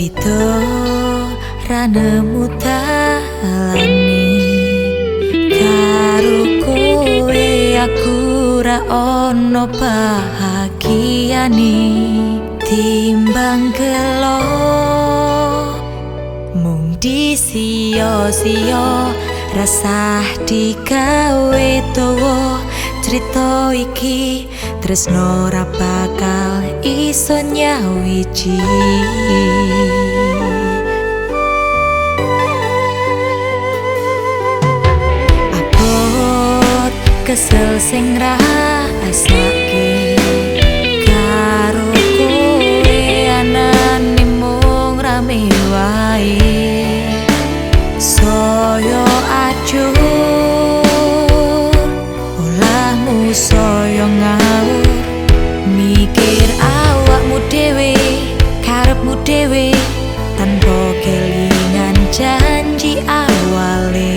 Pito rana muta lani kowe aku ra ono bahagiani Timbang gelo Mung di sio sio Rasah di kawe towo Cerita iki tresno ora bakal iso nyawiji Abot kesel sing ra asake Soyo acuh dewe tanpa kelingan janji awale.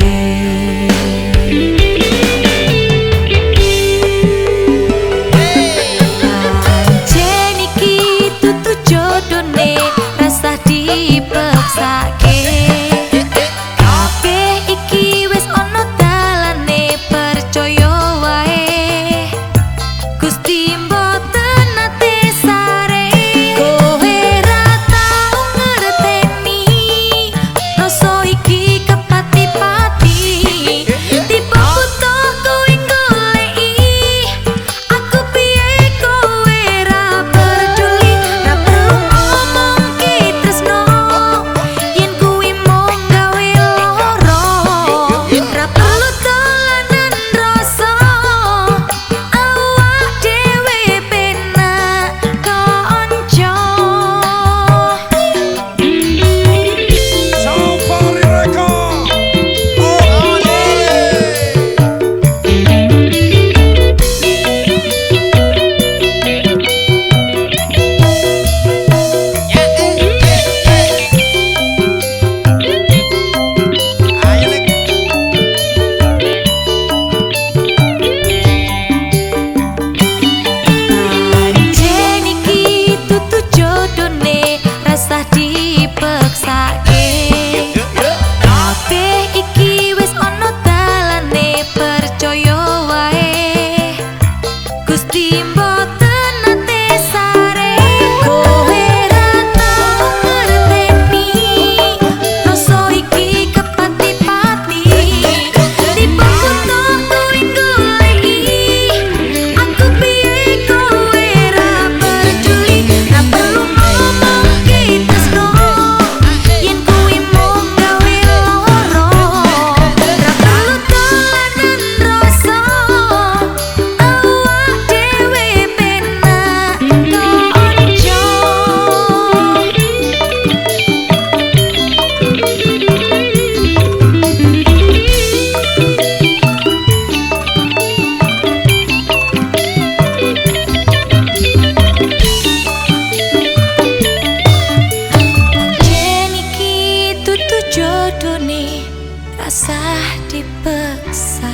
dipeksa